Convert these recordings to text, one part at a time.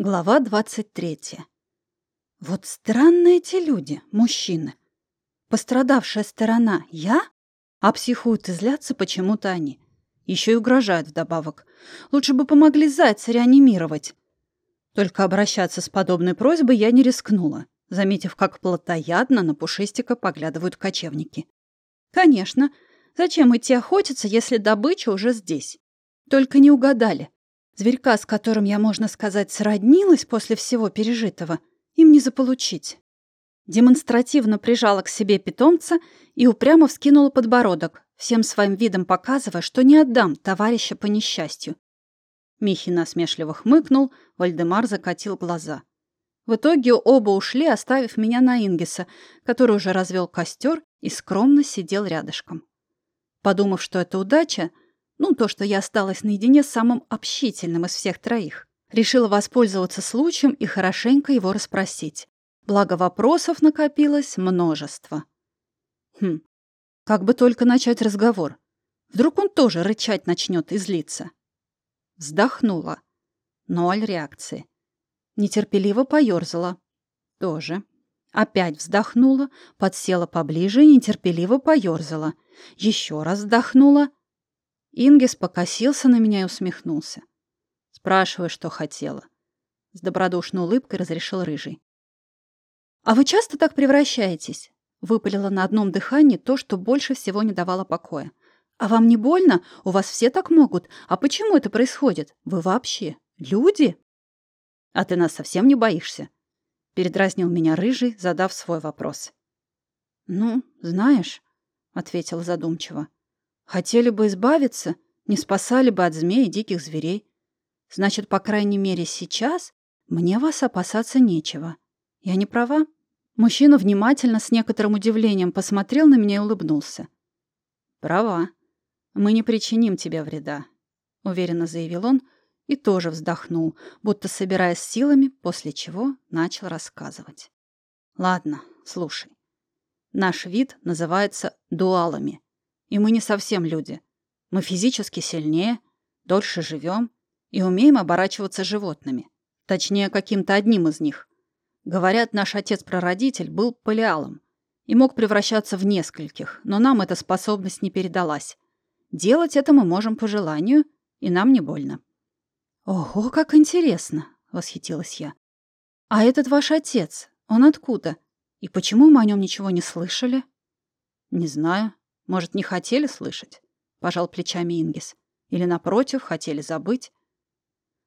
Глава 23. Вот странные эти люди, мужчины. Пострадавшая сторона — я? А психуют и злятся почему-то они. Еще и угрожают вдобавок. Лучше бы помогли зайца реанимировать. Только обращаться с подобной просьбой я не рискнула, заметив, как плотоядно на пушистика поглядывают кочевники. Конечно, зачем идти охотиться, если добыча уже здесь? Только не угадали. Зверька, с которым я, можно сказать, сроднилась после всего пережитого, им не заполучить. Демонстративно прижала к себе питомца и упрямо вскинула подбородок, всем своим видом показывая, что не отдам товарища по несчастью. Михи насмешливо хмыкнул, Вальдемар закатил глаза. В итоге оба ушли, оставив меня на Ингиса, который уже развел костер и скромно сидел рядышком. Подумав, что это удача, ну, то, что я осталась наедине с самым общительным из всех троих. Решила воспользоваться случаем и хорошенько его расспросить. Благо вопросов накопилось множество. Хм, как бы только начать разговор. Вдруг он тоже рычать начнет и злиться. Вздохнула. Ноль реакции. Нетерпеливо поёрзала. Тоже. Опять вздохнула, подсела поближе и нетерпеливо поёрзала. Еще раз вздохнула Ингис покосился на меня и усмехнулся. Спрашиваю, что хотела. С добродушной улыбкой разрешил Рыжий. «А вы часто так превращаетесь?» Выпалила на одном дыхании то, что больше всего не давало покоя. «А вам не больно? У вас все так могут. А почему это происходит? Вы вообще люди?» «А ты нас совсем не боишься?» Передразнил меня Рыжий, задав свой вопрос. «Ну, знаешь», — ответил задумчиво, — Хотели бы избавиться, не спасали бы от змей и диких зверей. Значит, по крайней мере, сейчас мне вас опасаться нечего. Я не права?» Мужчина внимательно, с некоторым удивлением посмотрел на меня и улыбнулся. «Права. Мы не причиним тебе вреда», — уверенно заявил он и тоже вздохнул, будто собираясь силами, после чего начал рассказывать. «Ладно, слушай. Наш вид называется дуалами. И мы не совсем люди. Мы физически сильнее, дольше живем и умеем оборачиваться животными. Точнее, каким-то одним из них. Говорят, наш отец-прародитель был палеалом и мог превращаться в нескольких, но нам эта способность не передалась. Делать это мы можем по желанию, и нам не больно. «Ого, как интересно!» — восхитилась я. «А этот ваш отец, он откуда? И почему мы о нем ничего не слышали?» «Не знаю. Может, не хотели слышать? Пожал плечами Ингис. Или, напротив, хотели забыть?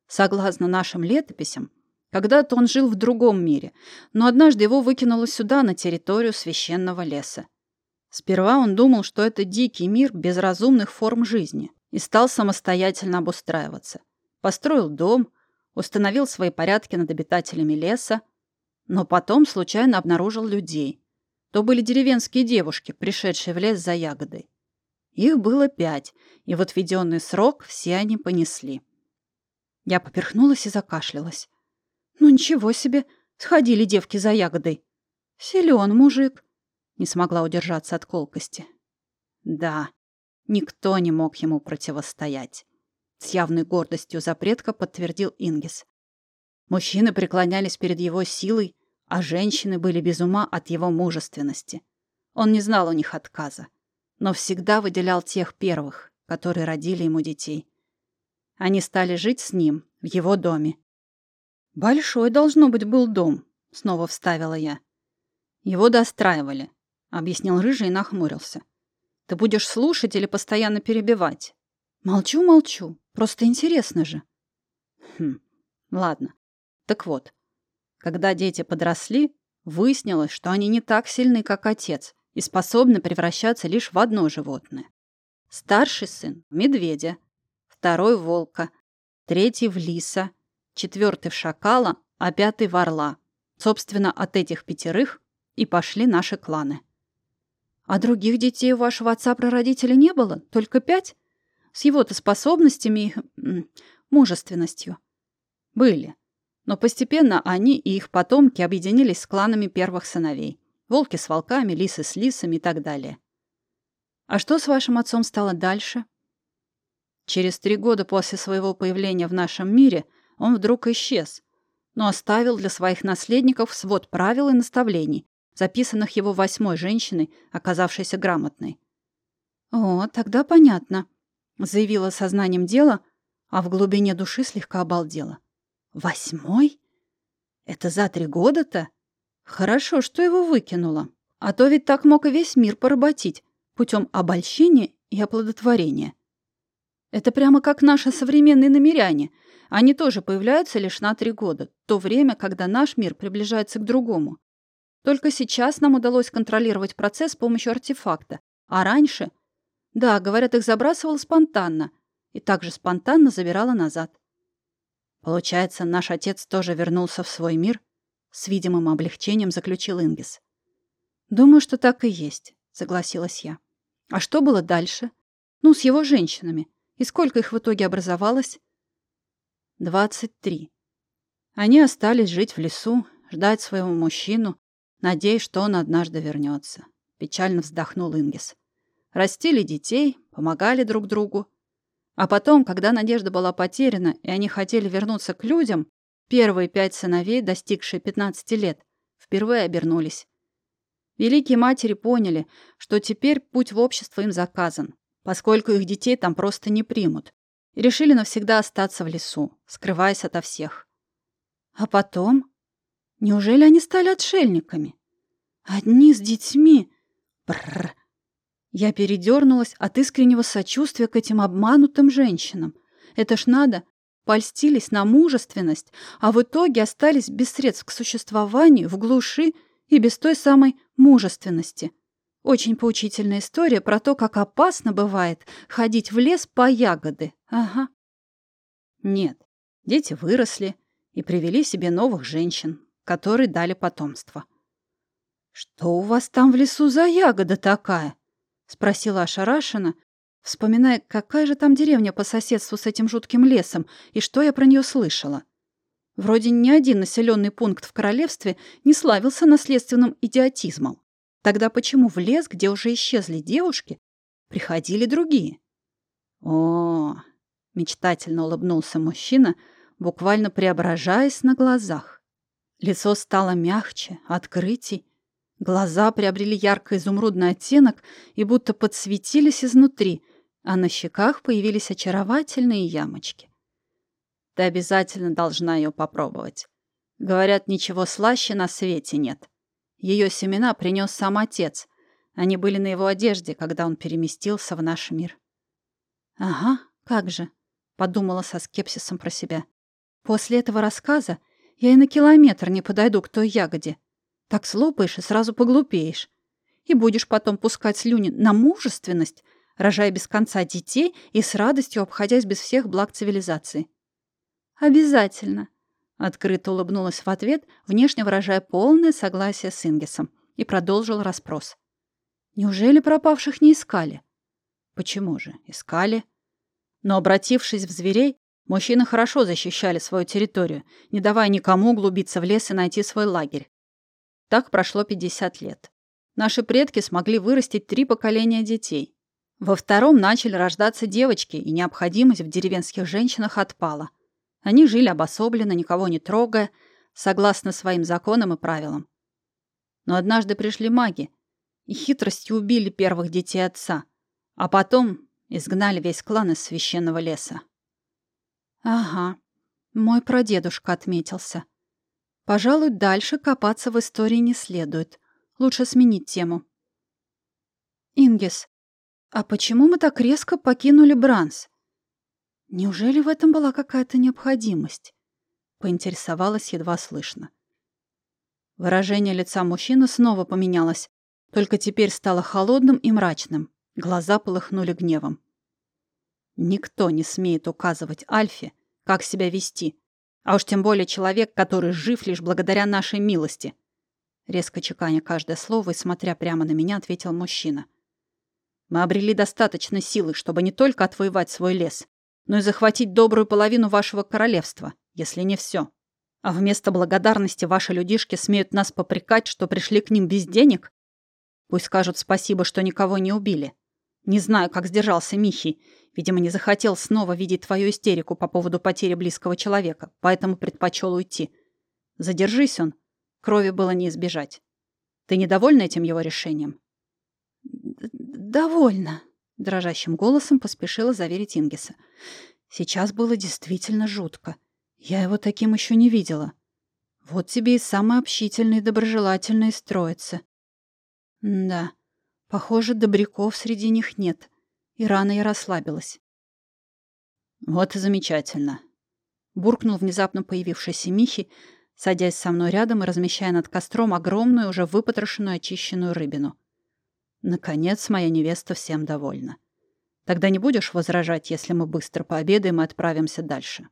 Согласно нашим летописям, когда-то он жил в другом мире, но однажды его выкинуло сюда, на территорию священного леса. Сперва он думал, что это дикий мир без разумных форм жизни, и стал самостоятельно обустраиваться. Построил дом, установил свои порядки над обитателями леса, но потом случайно обнаружил людей, то были деревенские девушки, пришедшие в лес за ягодой. Их было пять, и в отведенный срок все они понесли. Я поперхнулась и закашлялась. Ну ничего себе, сходили девки за ягодой. Силен мужик. Не смогла удержаться от колкости. Да, никто не мог ему противостоять. С явной гордостью за предка подтвердил Ингис. Мужчины преклонялись перед его силой, а женщины были без ума от его мужественности. Он не знал у них отказа, но всегда выделял тех первых, которые родили ему детей. Они стали жить с ним в его доме. «Большой, должно быть, был дом», — снова вставила я. «Его достраивали», — объяснил Рыжий и нахмурился. «Ты будешь слушать или постоянно перебивать?» «Молчу, молчу. Просто интересно же». «Хм, ладно. Так вот, когда дети подросли, выяснилось, что они не так сильны, как отец, и способны превращаться лишь в одно животное. Старший сын – медведя, второй – волка, третий – в лиса, четвертый – в шакала, а пятый – в орла. Собственно, от этих пятерых и пошли наши кланы. А других детей у вашего отца-прародителя не было? Только пять? С его-то способностями и мужественностью. Были. Но постепенно они и их потомки объединились с кланами первых сыновей. Волки с волками, лисы с лисами и так далее. А что с вашим отцом стало дальше? Через три года после своего появления в нашем мире он вдруг исчез. но оставил для своих наследников свод правил и наставлений, записанных его восьмой женщиной, оказавшейся грамотной. «О, тогда понятно», — заявила сознанием дела, а в глубине души слегка обалдела. «Восьмой? Это за три года-то? Хорошо, что его выкинула. А то ведь так мог и весь мир поработить путем обольщения и оплодотворения. Это прямо как наши современные намеряне. Они тоже появляются лишь на три года, то время, когда наш мир приближается к другому. Только сейчас нам удалось контролировать процесс с помощью артефакта. А раньше... Да, говорят, их забрасывал спонтанно. И также спонтанно забирала назад. Получается, наш отец тоже вернулся в свой мир? С видимым облегчением заключил Ингис. Думаю, что так и есть, согласилась я. А что было дальше? Ну, с его женщинами. И сколько их в итоге образовалось? Двадцать три. Они остались жить в лесу, ждать своего мужчину, надеясь, что он однажды вернется. Печально вздохнул Ингис. Растили детей, помогали друг другу. А потом, когда надежда была потеряна, и они хотели вернуться к людям, первые пять сыновей, достигшие 15 лет, впервые обернулись. Великие матери поняли, что теперь путь в общество им заказан, поскольку их детей там просто не примут, и решили навсегда остаться в лесу, скрываясь ото всех. А потом Неужели они стали отшельниками? Одни с детьми. Бррр. Я передернулась от искреннего сочувствия к этим обманутым женщинам. Это ж надо. Польстились на мужественность, а в итоге остались без средств к существованию, в глуши и без той самой мужественности. Очень поучительная история про то, как опасно бывает ходить в лес по ягоды. Ага. Нет, дети выросли и привели себе новых женщин, которые дали потомство. «Что у вас там в лесу за ягода такая?» — спросила ошарашена, вспоминая, какая же там деревня по соседству с этим жутким лесом и что я про нее слышала. Вроде ни один населенный пункт в королевстве не славился наследственным идиотизмом. Тогда почему в лес, где уже исчезли девушки, приходили другие? О, мечтательно улыбнулся мужчина, буквально преображаясь на глазах. Лицо стало мягче, открытий. Глаза приобрели ярко-изумрудный оттенок и будто подсветились изнутри, а на щеках появились очаровательные ямочки. Ты обязательно должна ее попробовать. Говорят, ничего слаще на свете нет. Ее семена принес сам отец. Они были на его одежде, когда он переместился в наш мир. «Ага, как же», — подумала со скепсисом про себя. После этого рассказа я и на километр не подойду к той ягоде. Так слопаешь и сразу поглупеешь. И будешь потом пускать слюни на мужественность, рожая без конца детей и с радостью обходясь без всех благ цивилизации. «Обязательно», — открыто улыбнулась в ответ, внешне выражая полное согласие с Ингисом, и продолжил расспрос. «Неужели пропавших не искали?» «Почему же? Искали». Но, обратившись в зверей, Мужчины хорошо защищали свою территорию, не давая никому углубиться в лес и найти свой лагерь. Так прошло 50 лет. Наши предки смогли вырастить три поколения детей. Во втором начали рождаться девочки, и необходимость в деревенских женщинах отпала. Они жили обособленно, никого не трогая, согласно своим законам и правилам. Но однажды пришли маги и хитростью убили первых детей отца, а потом изгнали весь клан из священного леса. Ага, мой прадедушка отметился. Пожалуй, дальше копаться в истории не следует. Лучше сменить тему. Ингис, а почему мы так резко покинули Бранс? Неужели в этом была какая-то необходимость? Поинтересовалась едва слышно. Выражение лица мужчины снова поменялось, только теперь стало холодным и мрачным. Глаза полыхнули гневом. Никто не смеет указывать Альфе, как себя вести. А уж тем более человек, который жив лишь благодаря нашей милости. Резко чеканя каждое слово и смотря прямо на меня, ответил мужчина. Мы обрели достаточно силы, чтобы не только отвоевать свой лес, но и захватить добрую половину вашего королевства, если не все. А вместо благодарности ваши людишки смеют нас попрекать, что пришли к ним без денег? Пусть скажут спасибо, что никого не убили. Не знаю, как сдержался Михи. Видимо, не захотел снова видеть твою истерику по поводу потери близкого человека, поэтому предпочел уйти. Задержись он. Крови было не избежать. Ты недовольна этим его решением? «Довольно», — дрожащим голосом поспешила заверить Ингиса. Сейчас было действительно жутко. Я его таким еще не видела. Вот тебе и самый общительный и доброжелательный троицы. Да, похоже, добряков среди них нет. И рано я расслабилась. Вот и замечательно. Буркнул внезапно появившийся Михи, садясь со мной рядом и размещая над костром огромную, уже выпотрошенную, очищенную рыбину. Наконец, моя невеста всем довольна. Тогда не будешь возражать, если мы быстро пообедаем и отправимся дальше?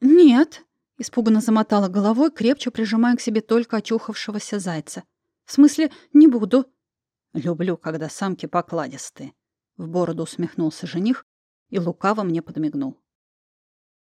Нет, испуганно замотала головой, крепче прижимая к себе только очухавшегося зайца. В смысле, не буду. Люблю, когда самки покладистые. В бороду усмехнулся жених и лукаво мне подмигнул.